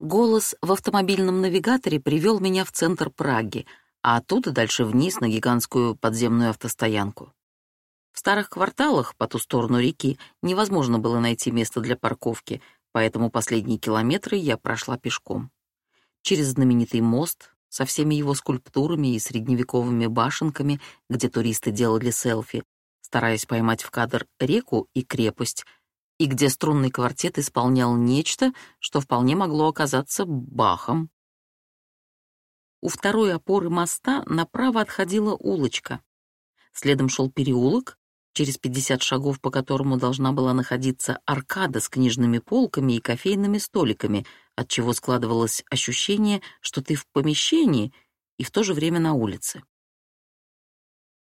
Голос в автомобильном навигаторе привел меня в центр Праги, а оттуда дальше вниз на гигантскую подземную автостоянку. В старых кварталах по ту сторону реки невозможно было найти место для парковки, поэтому последние километры я прошла пешком. Через знаменитый мост со всеми его скульптурами и средневековыми башенками, где туристы делали селфи, стараясь поймать в кадр реку и крепость, и где струнный квартет исполнял нечто, что вполне могло оказаться Бахом. У второй опоры моста направо отходила улочка. Следом шел переулок, через 50 шагов по которому должна была находиться аркада с книжными полками и кофейными столиками, от чего складывалось ощущение, что ты в помещении и в то же время на улице.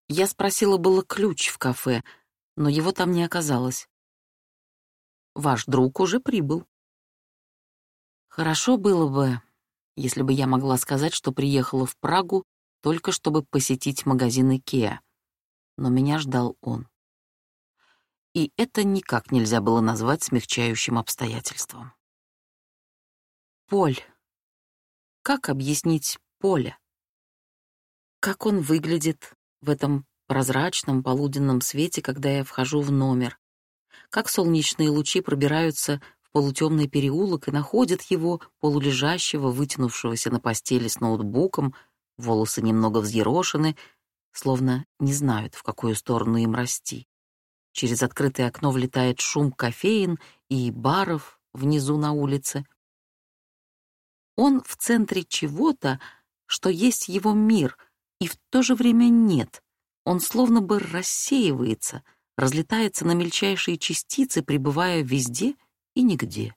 Я спросила было ключ в кафе, но его там не оказалось. Ваш друг уже прибыл. Хорошо было бы, если бы я могла сказать, что приехала в Прагу только чтобы посетить магазин Икеа, но меня ждал он и это никак нельзя было назвать смягчающим обстоятельством. Поль. Как объяснить Поля? Как он выглядит в этом прозрачном полуденном свете, когда я вхожу в номер? Как солнечные лучи пробираются в полутемный переулок и находят его, полулежащего, вытянувшегося на постели с ноутбуком, волосы немного взъерошены, словно не знают, в какую сторону им расти. Через открытое окно влетает шум кофеин и баров внизу на улице. Он в центре чего-то, что есть его мир, и в то же время нет. Он словно бы рассеивается, разлетается на мельчайшие частицы, пребывая везде и нигде.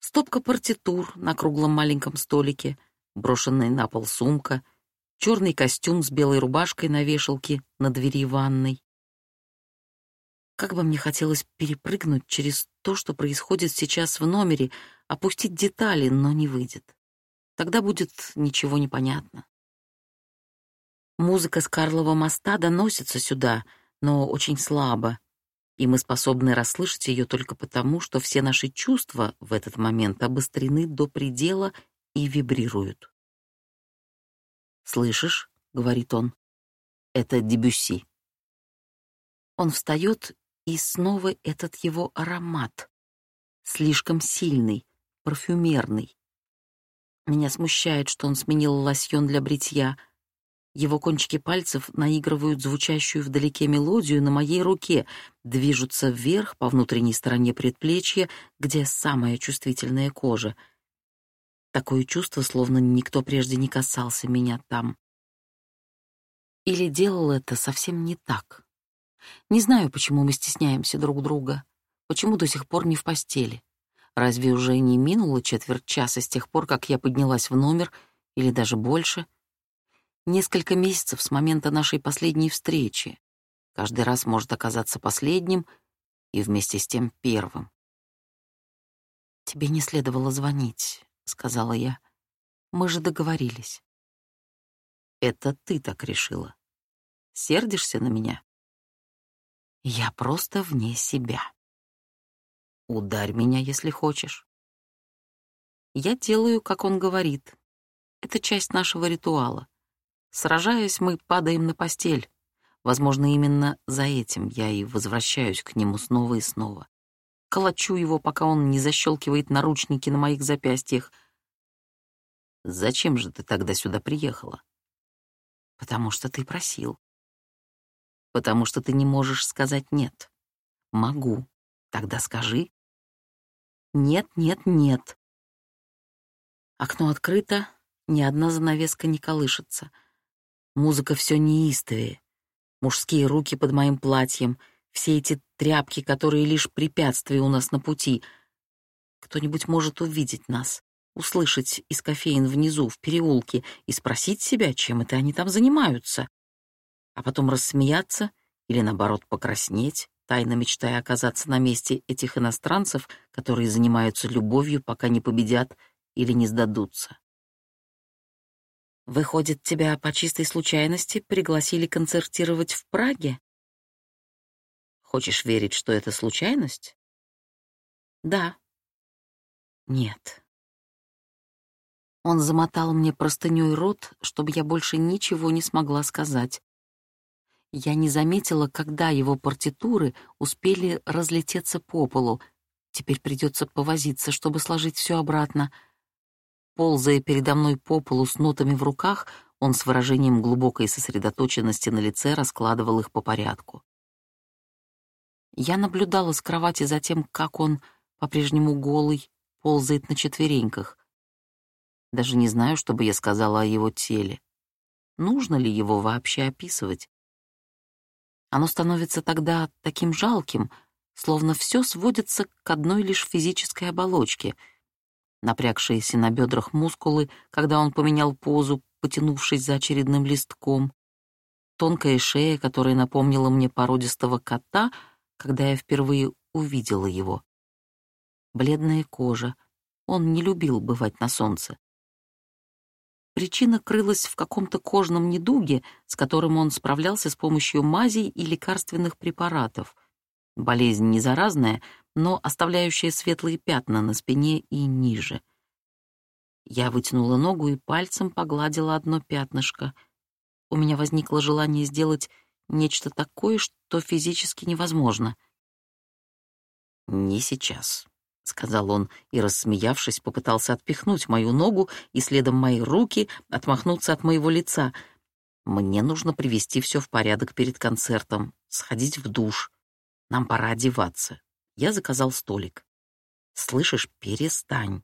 Стопка партитур на круглом маленьком столике, брошенная на пол сумка, черный костюм с белой рубашкой на вешалке на двери ванной. Как бы мне хотелось перепрыгнуть через то, что происходит сейчас в номере, опустить детали, но не выйдет. Тогда будет ничего не понятно. Музыка с Карлова моста доносится сюда, но очень слабо, и мы способны расслышать ее только потому, что все наши чувства в этот момент обострены до предела и вибрируют. «Слышишь?» — говорит он. «Это Дебюсси». Он встает и снова этот его аромат. Слишком сильный, парфюмерный. Меня смущает, что он сменил лосьон для бритья. Его кончики пальцев наигрывают звучащую вдалеке мелодию на моей руке, движутся вверх по внутренней стороне предплечья, где самая чувствительная кожа. Такое чувство, словно никто прежде не касался меня там. Или делал это совсем не так. Не знаю, почему мы стесняемся друг друга, почему до сих пор не в постели. Разве уже не минуло четверть часа с тех пор, как я поднялась в номер, или даже больше? Несколько месяцев с момента нашей последней встречи. Каждый раз может оказаться последним и вместе с тем первым. «Тебе не следовало звонить», — сказала я. «Мы же договорились». «Это ты так решила. Сердишься на меня?» Я просто вне себя. Ударь меня, если хочешь. Я делаю, как он говорит. Это часть нашего ритуала. Сражаясь, мы падаем на постель. Возможно, именно за этим я и возвращаюсь к нему снова и снова. Колочу его, пока он не защелкивает наручники на моих запястьях. Зачем же ты тогда сюда приехала? Потому что ты просил потому что ты не можешь сказать «нет». Могу. Тогда скажи. Нет, нет, нет. Окно открыто, ни одна занавеска не колышется. Музыка все неистовее. Мужские руки под моим платьем, все эти тряпки, которые лишь препятствия у нас на пути. Кто-нибудь может увидеть нас, услышать из кофеин внизу, в переулке, и спросить себя, чем это они там занимаются а потом рассмеяться или, наоборот, покраснеть, тайно мечтая оказаться на месте этих иностранцев, которые занимаются любовью, пока не победят или не сдадутся. Выходит, тебя по чистой случайности пригласили концертировать в Праге? Хочешь верить, что это случайность? Да. Нет. Он замотал мне простынёй рот, чтобы я больше ничего не смогла сказать. Я не заметила, когда его партитуры успели разлететься по полу. Теперь придется повозиться, чтобы сложить все обратно. Ползая передо мной по полу с нотами в руках, он с выражением глубокой сосредоточенности на лице раскладывал их по порядку. Я наблюдала с кровати за тем, как он, по-прежнему голый, ползает на четвереньках. Даже не знаю, что бы я сказала о его теле. Нужно ли его вообще описывать? Оно становится тогда таким жалким, словно все сводится к одной лишь физической оболочке. Напрягшиеся на бедрах мускулы, когда он поменял позу, потянувшись за очередным листком. Тонкая шея, которая напомнила мне породистого кота, когда я впервые увидела его. Бледная кожа. Он не любил бывать на солнце. Причина крылась в каком-то кожном недуге, с которым он справлялся с помощью мазей и лекарственных препаратов. Болезнь не заразная, но оставляющая светлые пятна на спине и ниже. Я вытянула ногу и пальцем погладила одно пятнышко. У меня возникло желание сделать нечто такое, что физически невозможно. «Не сейчас», — сказал он, и, рассмеявшись, попытался отпихнуть мою ногу и следом мои руки отмахнуться от моего лица. «Мне нужно привести все в порядок перед концертом, сходить в душ. Нам пора одеваться. Я заказал столик». «Слышишь, перестань».